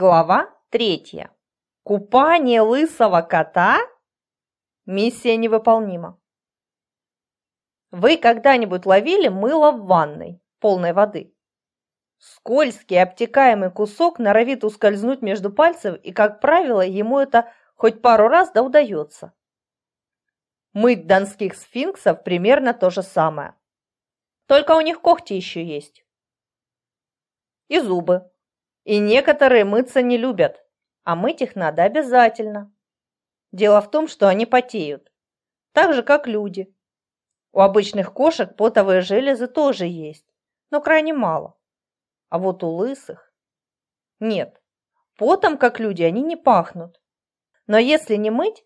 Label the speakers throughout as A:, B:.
A: Глава третья. Купание лысого кота? Миссия невыполнима. Вы когда-нибудь ловили мыло в ванной, полной воды? Скользкий, обтекаемый кусок норовит ускользнуть между пальцев, и, как правило, ему это хоть пару раз да удается. Мыть донских сфинксов примерно то же самое. Только у них когти еще есть. И зубы. И некоторые мыться не любят, а мыть их надо обязательно. Дело в том, что они потеют, так же, как люди. У обычных кошек потовые железы тоже есть, но крайне мало. А вот у лысых... Нет, потом, как люди, они не пахнут. Но если не мыть,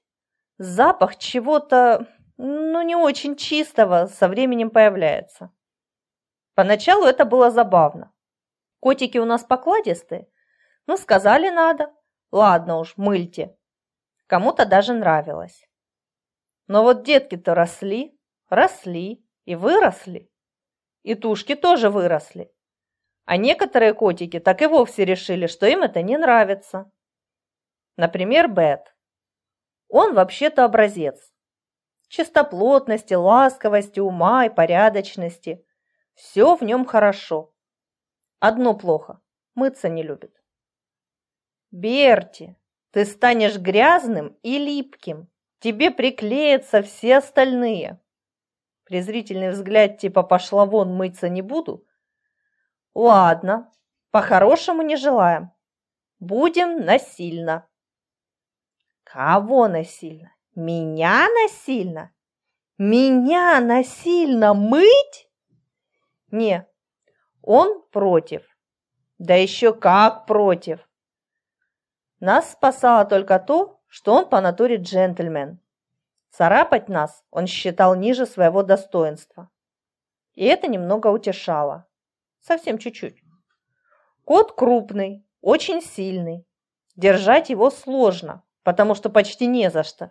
A: запах чего-то, ну, не очень чистого со временем появляется. Поначалу это было забавно. Котики у нас покладистые. Ну, сказали надо. Ладно уж, мыльте. Кому-то даже нравилось. Но вот детки-то росли, росли и выросли. И тушки тоже выросли. А некоторые котики так и вовсе решили, что им это не нравится. Например, Бет. Он вообще-то образец. Чистоплотности, ласковости, ума и порядочности. Все в нем хорошо. Одно плохо – мыться не любит. Берти, ты станешь грязным и липким. Тебе приклеятся все остальные. Презрительный взгляд типа «пошла вон, мыться не буду». Ладно, по-хорошему не желаем. Будем насильно. Кого насильно? Меня насильно? Меня насильно мыть? Не, он против. Да еще как против. Нас спасало только то, что он по натуре джентльмен. Царапать нас он считал ниже своего достоинства. И это немного утешало. Совсем чуть-чуть. Кот крупный, очень сильный. Держать его сложно, потому что почти не за что.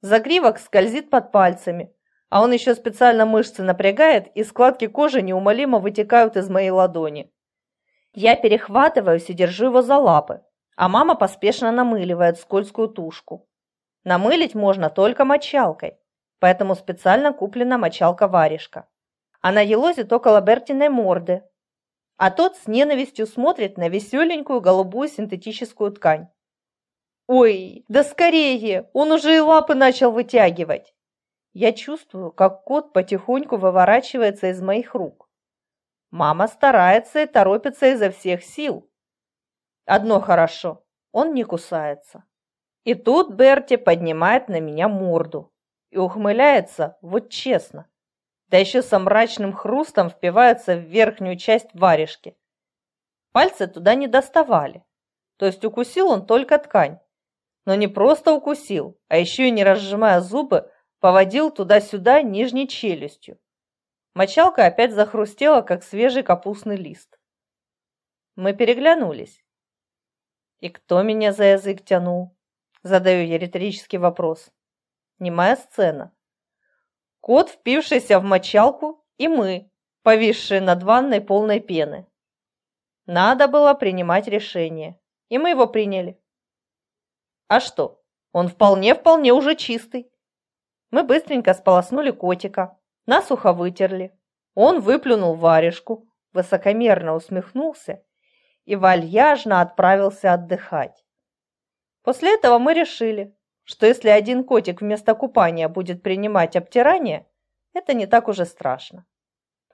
A: Загривок скользит под пальцами, а он еще специально мышцы напрягает, и складки кожи неумолимо вытекают из моей ладони. Я перехватываюсь и держу его за лапы, а мама поспешно намыливает скользкую тушку. Намылить можно только мочалкой, поэтому специально куплена мочалка-варежка. Она елозит около Бертиной морды, а тот с ненавистью смотрит на веселенькую голубую синтетическую ткань. «Ой, да скорее! Он уже и лапы начал вытягивать!» Я чувствую, как кот потихоньку выворачивается из моих рук. Мама старается и торопится изо всех сил. Одно хорошо, он не кусается. И тут Берти поднимает на меня морду и ухмыляется, вот честно. Да еще со мрачным хрустом впивается в верхнюю часть варежки. Пальцы туда не доставали, то есть укусил он только ткань. Но не просто укусил, а еще и не разжимая зубы, поводил туда-сюда нижней челюстью. Мочалка опять захрустела, как свежий капустный лист. Мы переглянулись. «И кто меня за язык тянул?» Задаю я риторический вопрос. Немая сцена. Кот, впившийся в мочалку, и мы, повисшие над ванной полной пены. Надо было принимать решение, и мы его приняли. А что, он вполне-вполне уже чистый. Мы быстренько сполоснули котика, насухо вытерли. Он выплюнул варежку, высокомерно усмехнулся и вальяжно отправился отдыхать. После этого мы решили, что если один котик вместо купания будет принимать обтирание, это не так уже страшно.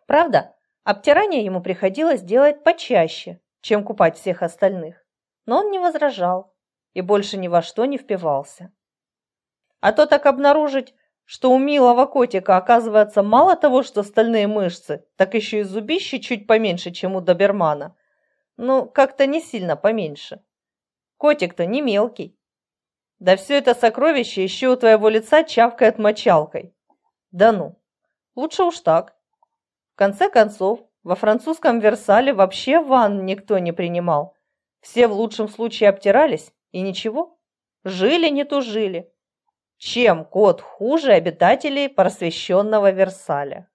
A: Правда, обтирание ему приходилось делать почаще, чем купать всех остальных, но он не возражал и больше ни во что не впивался. А то так обнаружить, что у милого котика оказывается мало того, что стальные мышцы, так еще и зубище чуть поменьше, чем у добермана. Ну, как-то не сильно поменьше. Котик-то не мелкий. Да все это сокровище еще у твоего лица чавкает мочалкой. Да ну, лучше уж так. В конце концов, во французском Версале вообще ванн никто не принимал. Все в лучшем случае обтирались, и ничего. Жили не тужили. Чем кот хуже обитателей просвещенного Версаля?